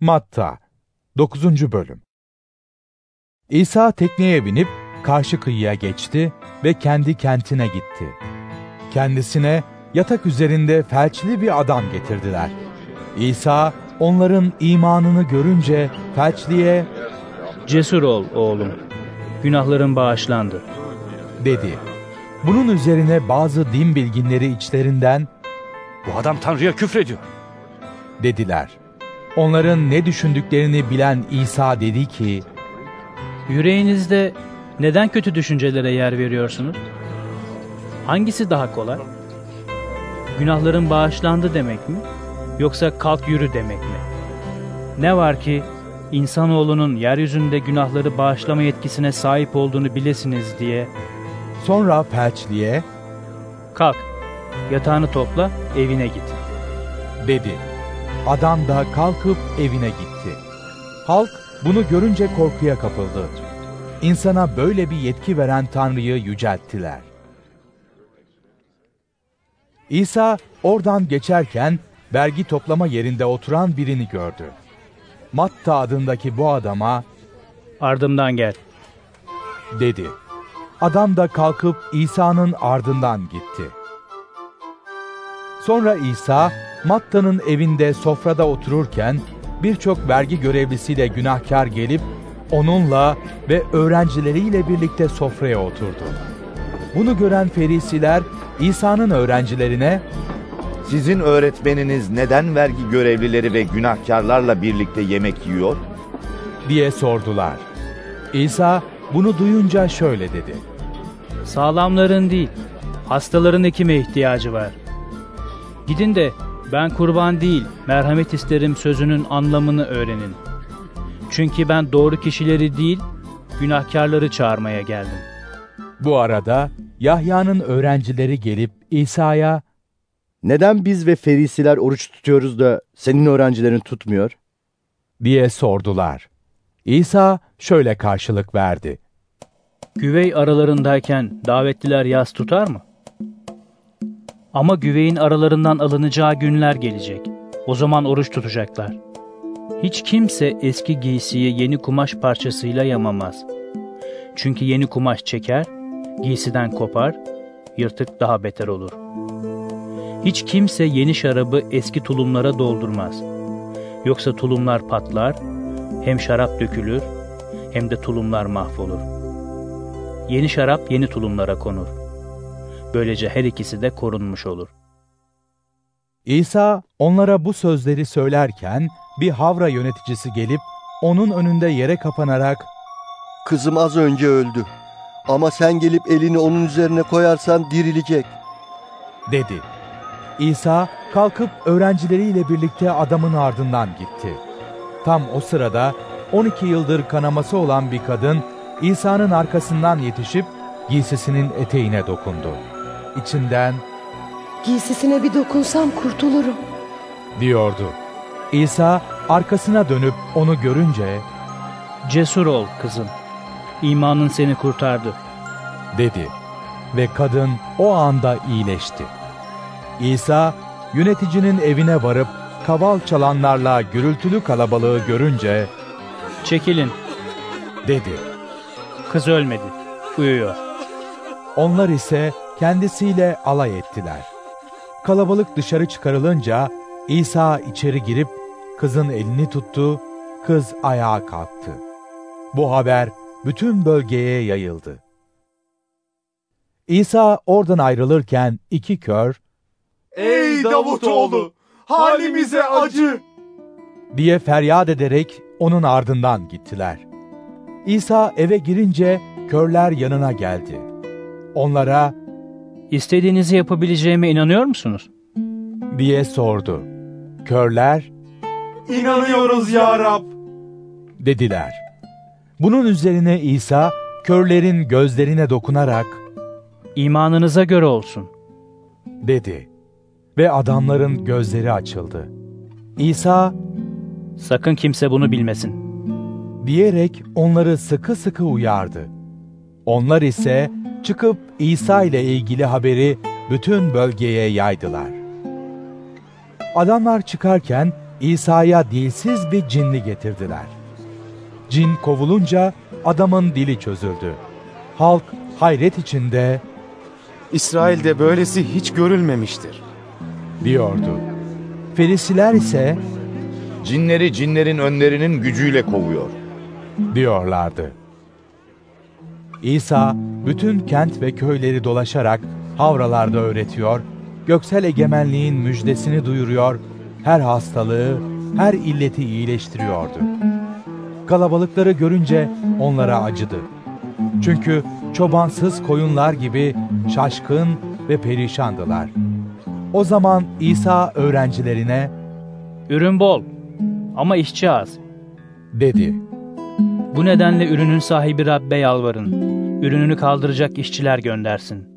Matta 9. Bölüm İsa tekneye binip karşı kıyıya geçti ve kendi kentine gitti. Kendisine yatak üzerinde felçli bir adam getirdiler. İsa onların imanını görünce felçliye Cesur ol oğlum, günahların bağışlandı. dedi. Bunun üzerine bazı din bilginleri içlerinden Bu adam Tanrı'ya küfrediyor. dediler. Onların ne düşündüklerini bilen İsa dedi ki, Yüreğinizde neden kötü düşüncelere yer veriyorsunuz? Hangisi daha kolay? Günahların bağışlandı demek mi? Yoksa kalk yürü demek mi? Ne var ki insanoğlunun yeryüzünde günahları bağışlama yetkisine sahip olduğunu bilesiniz diye sonra felçliye kalk, yatağını topla, evine git. dedi. Adam da kalkıp evine gitti. Halk bunu görünce korkuya kapıldı. İnsana böyle bir yetki veren Tanrı'yı yücelttiler. İsa oradan geçerken vergi toplama yerinde oturan birini gördü. Matta adındaki bu adama Ardımdan gel. dedi. Adam da kalkıp İsa'nın ardından gitti. Sonra İsa, Matta'nın evinde sofrada otururken birçok vergi görevlisiyle günahkar gelip onunla ve öğrencileriyle birlikte sofraya oturdu. Bunu gören ferisiler İsa'nın öğrencilerine Sizin öğretmeniniz neden vergi görevlileri ve günahkarlarla birlikte yemek yiyor? diye sordular. İsa bunu duyunca şöyle dedi. Sağlamların değil, hastaların hekime ihtiyacı var. Gidin de ben kurban değil, merhamet isterim sözünün anlamını öğrenin. Çünkü ben doğru kişileri değil, günahkarları çağırmaya geldim. Bu arada Yahya'nın öğrencileri gelip İsa'ya Neden biz ve ferisiler oruç tutuyoruz da senin öğrencilerin tutmuyor? diye sordular. İsa şöyle karşılık verdi. Güvey aralarındayken davetliler yas tutar mı? Ama güveyin aralarından alınacağı günler gelecek. O zaman oruç tutacaklar. Hiç kimse eski giysiyi yeni kumaş parçasıyla yamamaz. Çünkü yeni kumaş çeker, giysiden kopar, yırtık daha beter olur. Hiç kimse yeni şarabı eski tulumlara doldurmaz. Yoksa tulumlar patlar, hem şarap dökülür, hem de tulumlar mahvolur. Yeni şarap yeni tulumlara konur. Böylece her ikisi de korunmuş olur. İsa onlara bu sözleri söylerken bir havra yöneticisi gelip onun önünde yere kapanarak Kızım az önce öldü. Ama sen gelip elini onun üzerine koyarsan dirilecek. dedi. İsa kalkıp öğrencileriyle birlikte adamın ardından gitti. Tam o sırada 12 yıldır kanaması olan bir kadın İsa'nın arkasından yetişip giysisinin eteğine dokundu. İçinden Giysisine bir dokunsam kurtulurum. diyordu. İsa arkasına dönüp onu görünce Cesur ol kızım. İmanın seni kurtardı. dedi ve kadın o anda iyileşti. İsa yöneticinin evine varıp kaval çalanlarla gürültülü kalabalığı görünce Çekilin. dedi. Kız ölmedi. Uyuyor. Onlar ise kendisiyle alay ettiler. Kalabalık dışarı çıkarılınca İsa içeri girip kızın elini tuttu, kız ayağa kalktı. Bu haber bütün bölgeye yayıldı. İsa oradan ayrılırken iki kör Ey Davutoğlu, halimize acı. diye feryat ederek onun ardından gittiler. İsa eve girince körler yanına geldi. Onlara İstediğinizi yapabileceğime inanıyor musunuz? diye sordu. Körler İnanıyoruz ya Rab. dediler. Bunun üzerine İsa körlerin gözlerine dokunarak İmanınıza göre olsun. dedi ve adamların gözleri açıldı. İsa Sakın kimse bunu bilmesin. diyerek onları sıkı sıkı uyardı. Onlar ise çıkıp İsa ile ilgili haberi bütün bölgeye yaydılar. Adamlar çıkarken İsa'ya dilsiz bir cinli getirdiler. Cin kovulunca adamın dili çözüldü. Halk hayret içinde İsrail'de böylesi hiç görülmemiştir. diyordu. Ferisiler ise Cinleri cinlerin önlerinin gücüyle kovuyor. diyorlardı. İsa bütün kent ve köyleri dolaşarak havralarda öğretiyor, göksel egemenliğin müjdesini duyuruyor, her hastalığı, her illeti iyileştiriyordu. Kalabalıkları görünce onlara acıdı. Çünkü çobansız koyunlar gibi şaşkın ve perişandılar. O zaman İsa öğrencilerine Ürün bol ama işçi az. dedi. Bu nedenle ürünün sahibi Rabbe yalvarın. Ürününü kaldıracak işçiler göndersin.